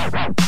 Yeah.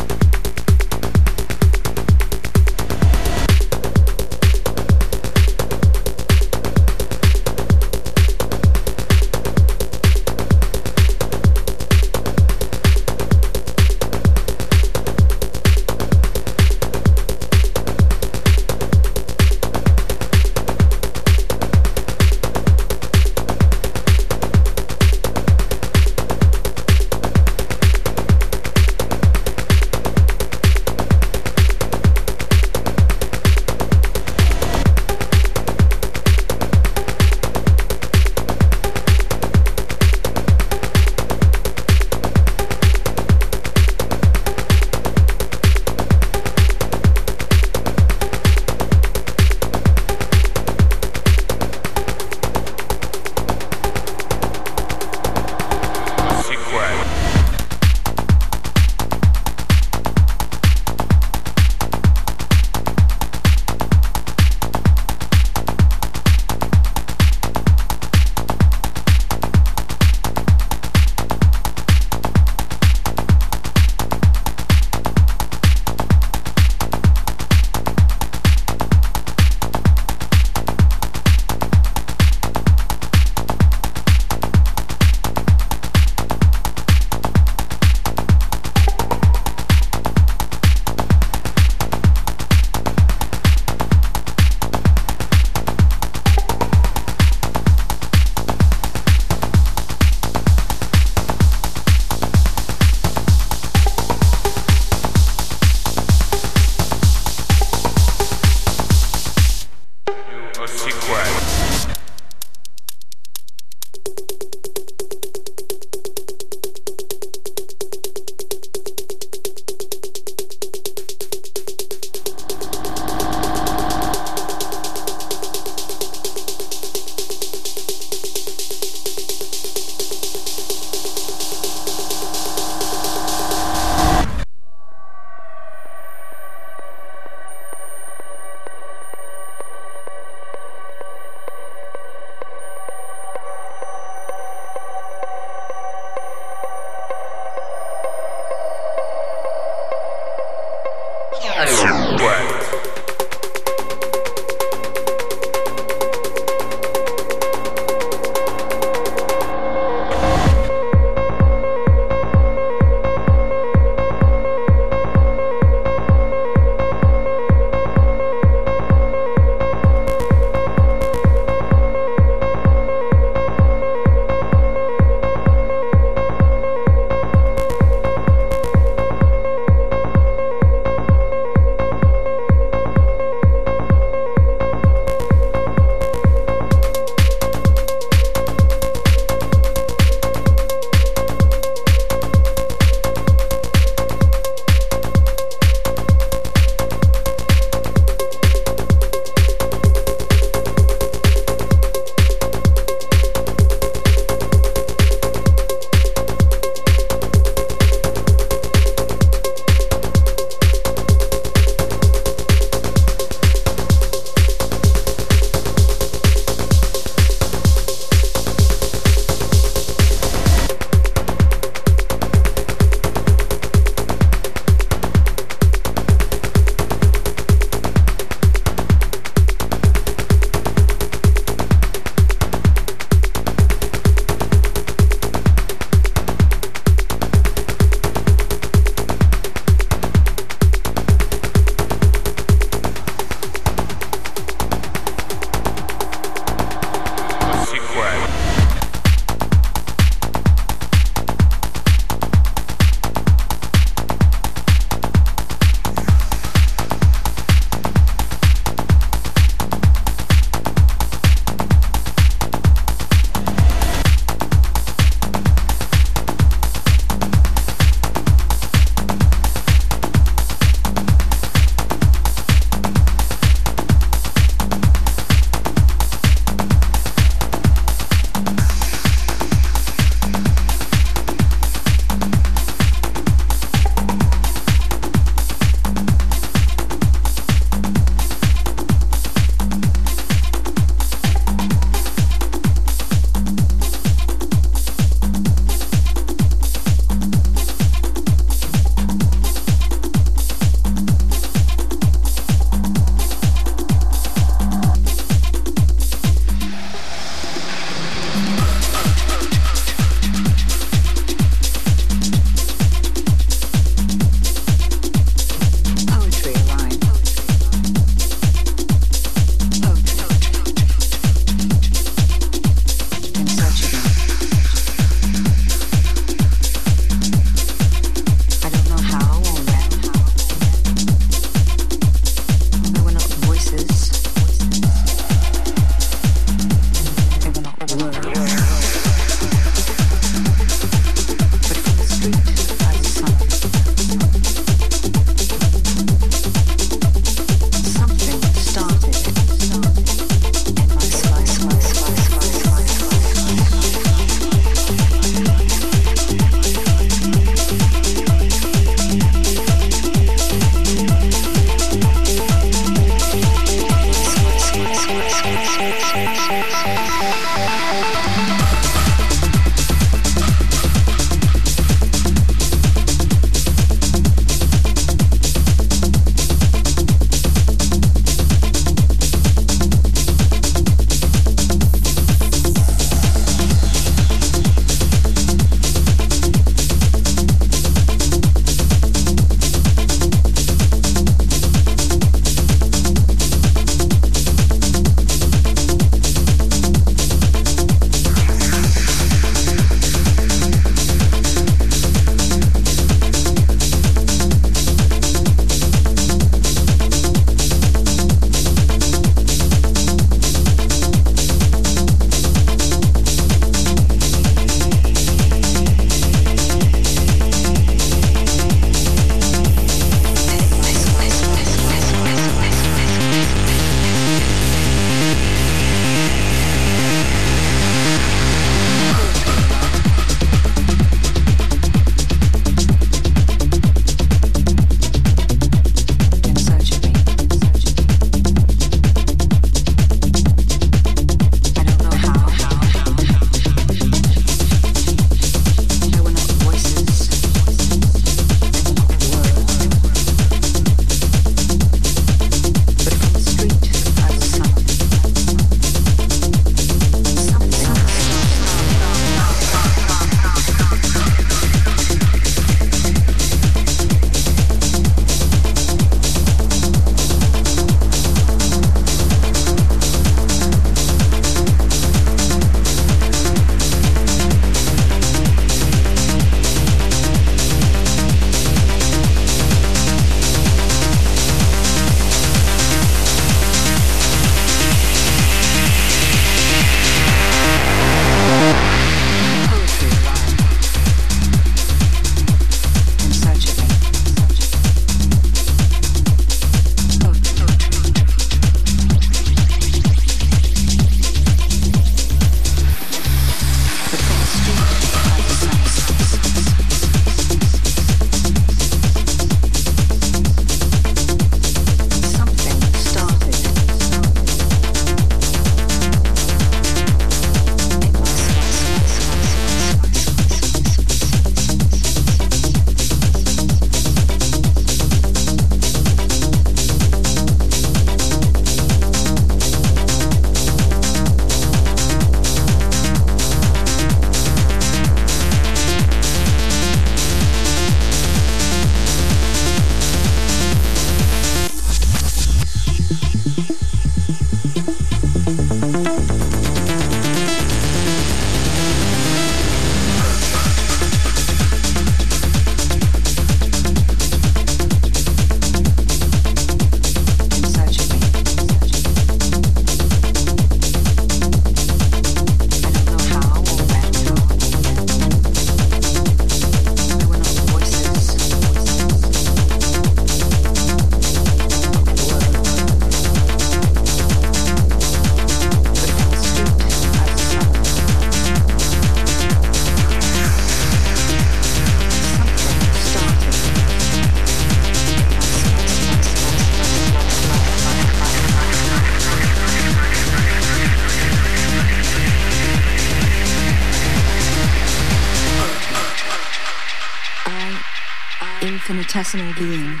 Infinitesimal being,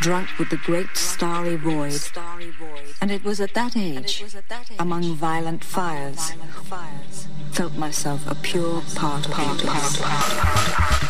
drunk with the great starry void. And it was at that age, among violent fires, felt myself a pure part, part, part, part, part.